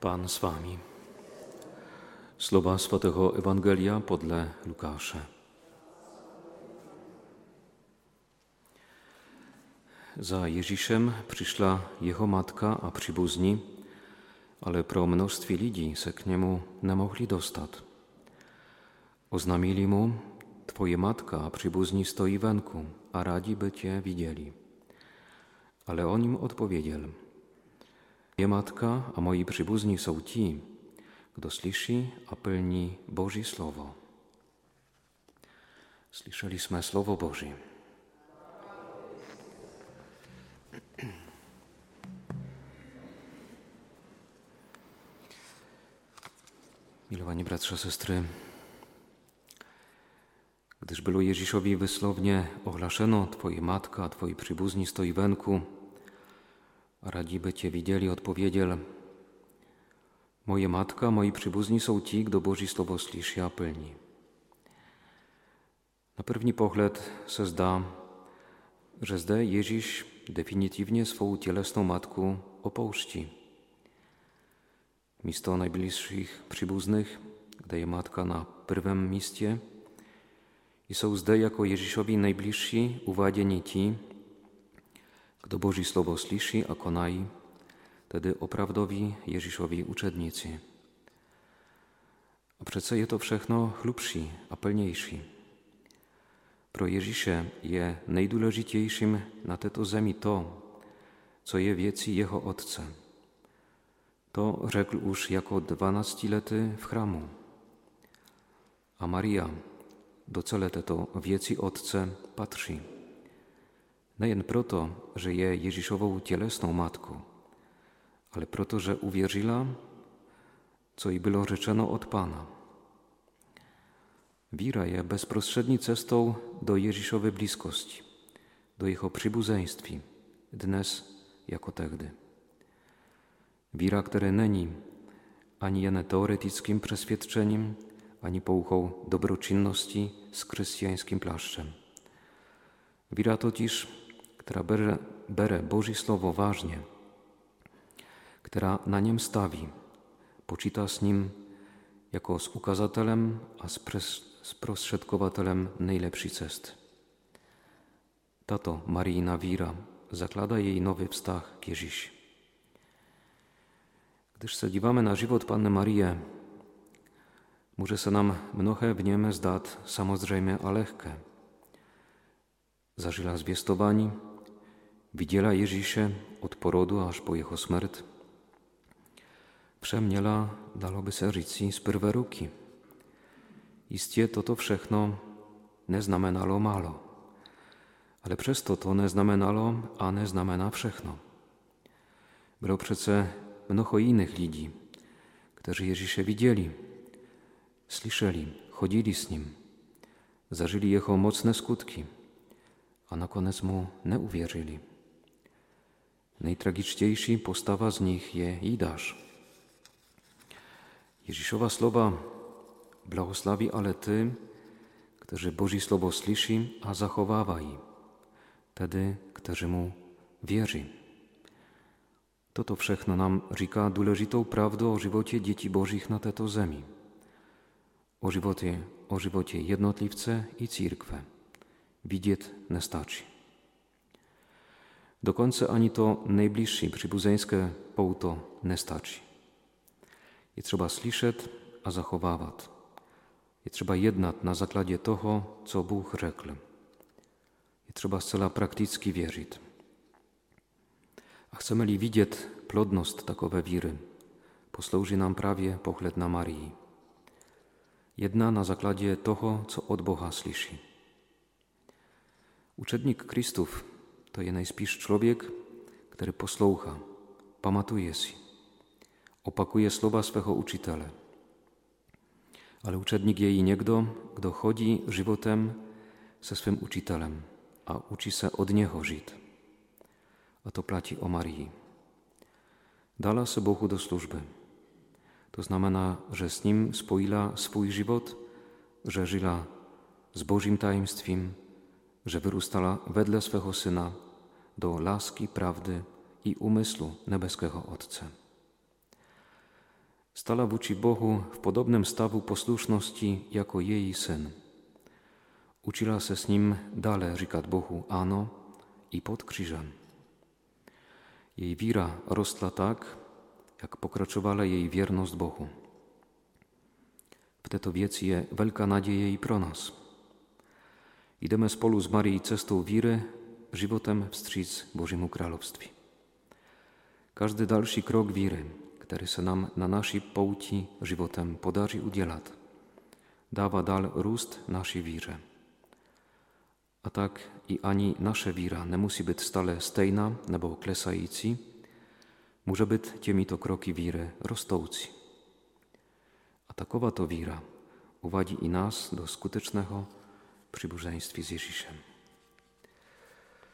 Pan z wami. Słowa Świętego Ewangelia podle Łukasza. Za Ježíšem przyszła jego matka a przybuzni, ale pro mnóstwie ludzi se k niemu nie mogli dostać. Oznamili mu, twoje matka a przybuzni stoi wenku, a radzi by cię widzieli. Ale on im odpowiedział, Moja matka a moi przybuzni są ci, kto słyszy a pełni Boże Słowo. Słyszeliśmy Słowo Boże. Milowani bratrze, sestry, gdyż było Jezisowi wysłownie ohlaszeno Twoje matka, Twoi przybuzni stoi wenku, a radzi by Cię widzieli, odpowiedział Moje matka, moi przybuzni są ci, kto Boży Słowo słyszy a pełni. Na první pohled se zdá, że zde Ježíš definitywnie swą cielesną matku opouští. Místo najbliższych przybuznych, gdy je matka na pierwszym miejscu i są zde jako Ježíšovi najbliżsi uwadzieni ci, kto Boży Słowo słyszy a konají, tedy oprawdowi Ježíšovi uczednicy. A przece je to všechno chlubší a pełniejszy. Pro Ježíše je nejdůležitějším na této zemi to, co je věcí jeho Otce. To řekl už jako dvanáctiletý v chrámu. A Maria do celé této věci Otce patří. Nejen proto, że je Ježíšovou tělesną matką, ale proto, że uwierzyła, co i było rzeczeno od Pana. Wira je bezpośredni cestą do Ježíšowej bliskości, do Jego przybuzeństwi, dnes jako tehdy. Wira, które není ani jen teoretyckim przeświadczeniem, ani pouchą dobroczynności z chrześcijańskim plaszczem. Wira totiž, która bere, bere Słowo ważnie, która na niem stawi, poczyta z nim jako z ukazatelem, a z sprostředkovatelem nejlepší cest. Tato Marijina víra zaklada jej nowy wstach k. Gdyż dívame na život Panny Marie, może se nam mnohé v něm zdát samozřejmé a lehké. Zažila widziela Ježíše od porodu aż po jeho smrt. Przemniela, daloby se říci, z prvé ruky. Istě toto všechno neznamenalo málo, ale přesto to neznamenalo a neznamená všechno. Było przece mnoho innych ludzi, którzy Ježiše widzieli, słyszeli, chodzili z Nim, zażyli Jego mocne skutki, a na koniec Mu nie uwierzyli. Najtragiczniejszy postawa z nich je Judasz. Ježišova slova błogosławi ale ty, którzy Boży Słowo słyszy, a zachowawají, tedy, którzy Mu wierzy. Toto všechno nam říká důležitou pravdu o životě dětí Božích na této zemi. O životě, o životě jednotlivce i církve. Widzieć nestačí. Dokonce ani to najbliższe przybuzeńskie pouto nestačí. Je trzeba słyszeć, a zachowywać. Je trzeba jednać na zakładzie toho, co Bóg rzekł. Je trzeba zcela praktycznie wierzyć. A chcemy li widzieć plodność takowe wiry, posłuży nam prawie pochlet na Marii. Jedna na zakładzie toho, co od Boha słyszy. Uczednik Kristów to je najspíš człowiek, który posloucha, pamatuje si, opakuje słowa swego uczytela. Ale uczednik je i niekdo, kto chodzi żywotem ze swym uczytelem, a uczy se od niego żyć. A to placi o Marii. Dala se Bohu do służby. To znamená, że z nim spoila swój żywot, że żyła z Bożym tajemstwem, że wyrastała wedle swego Syna do laski, prawdy i umysłu nebeskiego Otca. stala vůči Bohu v podobném stavu poslušnosti jako její syn. Učila se s ním dále říkat Bohu ano i pod křížem. Jej víra rostla tak, jak pokračovala jej wierność Bohu. W této věci je velká naděje i pro nás. Jdeme spolu s Marií cestou víry, životem wstříc Božímu království. Każdy dalszy krok wiry, który se nam na naszej pouti životem podaří udělat, dává dal růst naší víře. A tak i ani naše víra nemusí być stale stejna nebo klesající, może być těmito kroki víry rostoucí. A takowa to víra uwadzi i nas do skutecznego przyburzeństwa z Ježíšem.